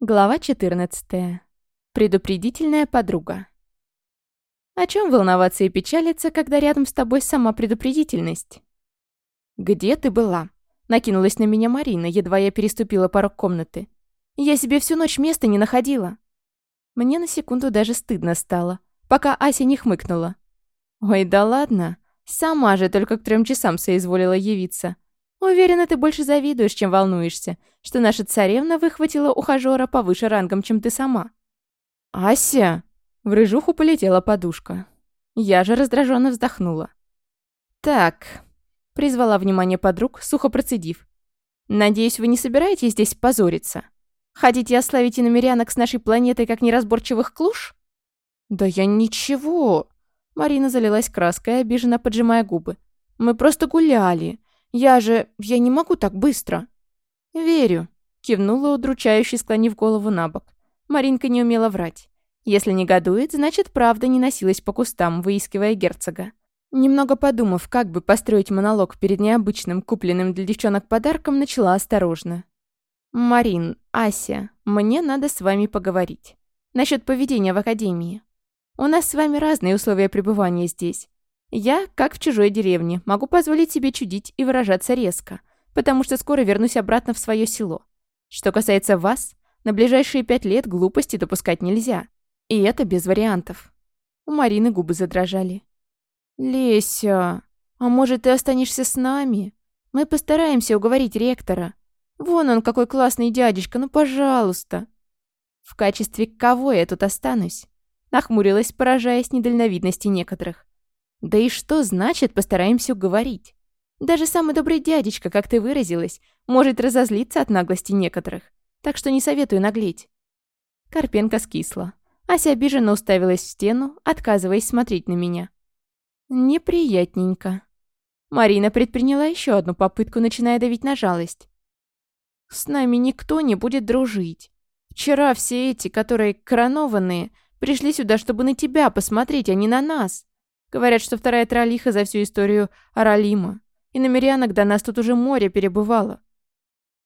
Глава 14. Предупредительная подруга. О чем волноваться и печалиться, когда рядом с тобой сама предупредительность? «Где ты была?» — накинулась на меня Марина, едва я переступила порог комнаты. «Я себе всю ночь места не находила». Мне на секунду даже стыдно стало, пока Ася не хмыкнула. «Ой, да ладно. Сама же только к трем часам соизволила явиться. Уверена, ты больше завидуешь, чем волнуешься, что наша царевна выхватила ухажера повыше рангом, чем ты сама». «Ася!» В рыжуху полетела подушка. Я же раздраженно вздохнула. «Так», — призвала внимание подруг, сухо процедив. «Надеюсь, вы не собираетесь здесь позориться? Хотите ославить иномерянок с нашей планетой как неразборчивых клуш?» «Да я ничего!» Марина залилась краской, обиженно поджимая губы. «Мы просто гуляли. Я же... я не могу так быстро». «Верю», — кивнула удручающе, склонив голову на бок. Маринка не умела врать. Если негодует, значит, правда не носилась по кустам, выискивая герцога. Немного подумав, как бы построить монолог перед необычным купленным для девчонок подарком, начала осторожно. «Марин, Ася, мне надо с вами поговорить. Насчет поведения в академии. У нас с вами разные условия пребывания здесь. Я, как в чужой деревне, могу позволить себе чудить и выражаться резко, потому что скоро вернусь обратно в свое село. Что касается вас, на ближайшие пять лет глупости допускать нельзя. И это без вариантов. У Марины губы задрожали. «Леся, а может, ты останешься с нами? Мы постараемся уговорить ректора. Вон он, какой классный дядечка, ну пожалуйста!» «В качестве кого я тут останусь?» Нахмурилась, поражаясь недальновидности некоторых. Да и что значит «постараемся уговорить»? Даже самый добрый дядечка, как ты выразилась, может разозлиться от наглости некоторых. Так что не советую наглеть». Карпенко скисла. Ася обиженно уставилась в стену, отказываясь смотреть на меня. «Неприятненько». Марина предприняла еще одну попытку, начиная давить на жалость. «С нами никто не будет дружить. Вчера все эти, которые коронованные, пришли сюда, чтобы на тебя посмотреть, а не на нас. Говорят, что вторая троллиха за всю историю Аралима. И на намерянок до нас тут уже море перебывало.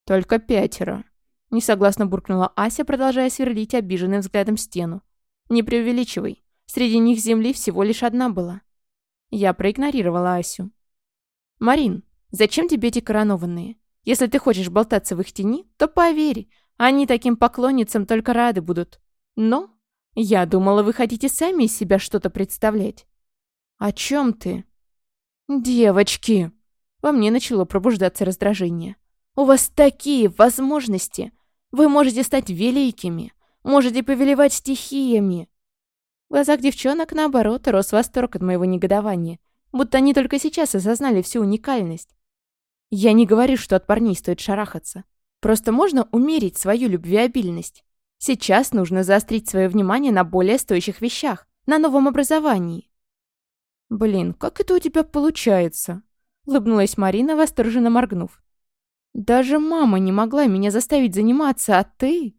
Только пятеро. Несогласно буркнула Ася, продолжая сверлить обиженным взглядом стену. Не преувеличивай. Среди них земли всего лишь одна была. Я проигнорировала Асю. «Марин, зачем тебе эти коронованные? Если ты хочешь болтаться в их тени, то поверь, они таким поклонницам только рады будут. Но я думала, вы хотите сами из себя что-то представлять. «О чем ты?» «Девочки!» Во мне начало пробуждаться раздражение. «У вас такие возможности! Вы можете стать великими! Можете повелевать стихиями!» В глазах девчонок, наоборот, рос восторг от моего негодования. Будто они только сейчас осознали всю уникальность. Я не говорю, что от парней стоит шарахаться. Просто можно умерить свою любвеобильность. Сейчас нужно заострить свое внимание на более стоящих вещах, на новом образовании. «Блин, как это у тебя получается?» — улыбнулась Марина, восторженно моргнув. «Даже мама не могла меня заставить заниматься, а ты...»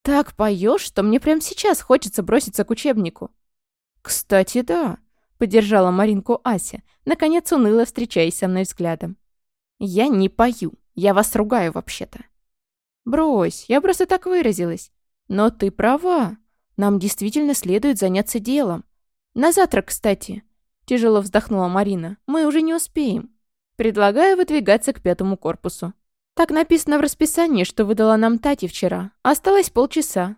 «Так поешь, что мне прямо сейчас хочется броситься к учебнику». «Кстати, да», — поддержала Маринку Ася, наконец уныло встречаясь со мной взглядом. «Я не пою. Я вас ругаю вообще-то». «Брось, я просто так выразилась. Но ты права. Нам действительно следует заняться делом. На завтра, кстати. Тяжело вздохнула Марина. «Мы уже не успеем. Предлагаю выдвигаться к пятому корпусу. Так написано в расписании, что выдала нам Тати вчера. Осталось полчаса».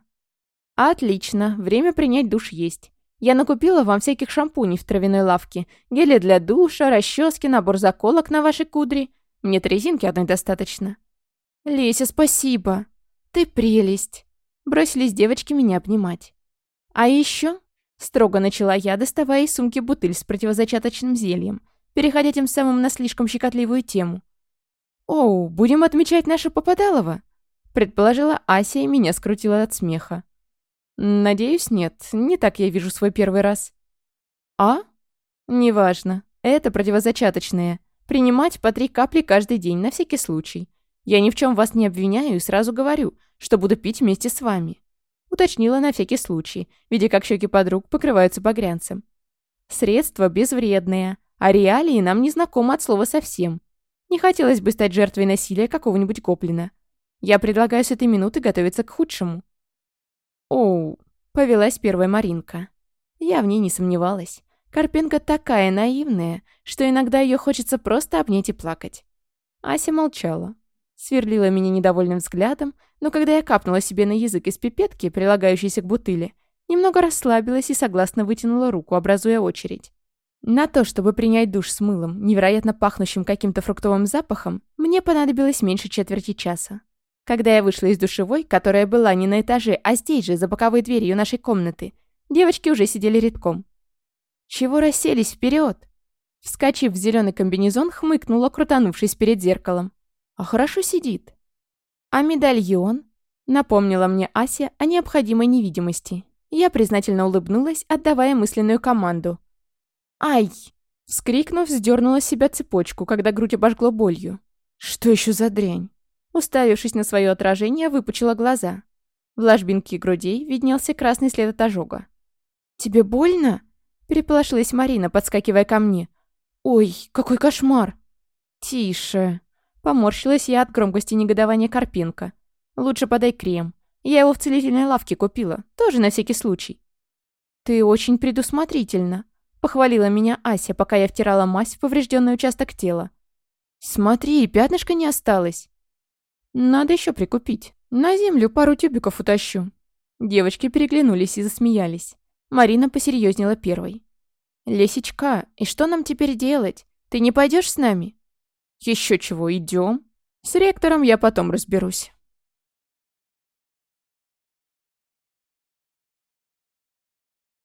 «Отлично. Время принять душ есть. Я накупила вам всяких шампуней в травяной лавке, гели для душа, расчески, набор заколок на ваши кудри. Мне трезинки одной достаточно». «Леся, спасибо. Ты прелесть». Бросились девочки меня обнимать. «А еще Строго начала я, доставая из сумки бутыль с противозачаточным зельем, переходя тем самым на слишком щекотливую тему. «Оу, будем отмечать наше Попадалово?» предположила Ася и меня скрутила от смеха. «Надеюсь, нет. Не так я вижу свой первый раз». «А?» «Неважно. Это противозачаточное. Принимать по три капли каждый день, на всякий случай. Я ни в чем вас не обвиняю и сразу говорю, что буду пить вместе с вами уточнила на всякий случай, видя, как щеки подруг покрываются багрянцем. Средства безвредные, а реалии нам не знакомы от слова совсем. Не хотелось бы стать жертвой насилия какого-нибудь коплина. Я предлагаю с этой минуты готовиться к худшему. Оу, повелась первая Маринка. Я в ней не сомневалась. Карпенко такая наивная, что иногда ее хочется просто обнять и плакать. Ася молчала, сверлила меня недовольным взглядом но когда я капнула себе на язык из пипетки, прилагающейся к бутыле, немного расслабилась и согласно вытянула руку, образуя очередь. На то, чтобы принять душ с мылом, невероятно пахнущим каким-то фруктовым запахом, мне понадобилось меньше четверти часа. Когда я вышла из душевой, которая была не на этаже, а здесь же, за боковой дверью нашей комнаты, девочки уже сидели редком. «Чего расселись вперед? Вскочив в зеленый комбинезон, хмыкнула, крутанувшись перед зеркалом. «А хорошо сидит». «А медальон?» — напомнила мне Ася о необходимой невидимости. Я признательно улыбнулась, отдавая мысленную команду. «Ай!» — вскрикнув, сдернула с себя цепочку, когда грудь обожгло болью. «Что еще за дрянь?» Уставившись на свое отражение, выпучила глаза. В ложбинке грудей виднелся красный след от ожога. «Тебе больно?» — переполошилась Марина, подскакивая ко мне. «Ой, какой кошмар!» «Тише!» Поморщилась я от громкости негодования Карпинка. «Лучше подай крем. Я его в целительной лавке купила, тоже на всякий случай». «Ты очень предусмотрительно», — похвалила меня Ася, пока я втирала мазь в поврежденный участок тела. «Смотри, пятнышко не осталось». «Надо еще прикупить. На землю пару тюбиков утащу». Девочки переглянулись и засмеялись. Марина посерьезнела первой. «Лесечка, и что нам теперь делать? Ты не пойдешь с нами?» Еще чего, идем? С ректором я потом разберусь.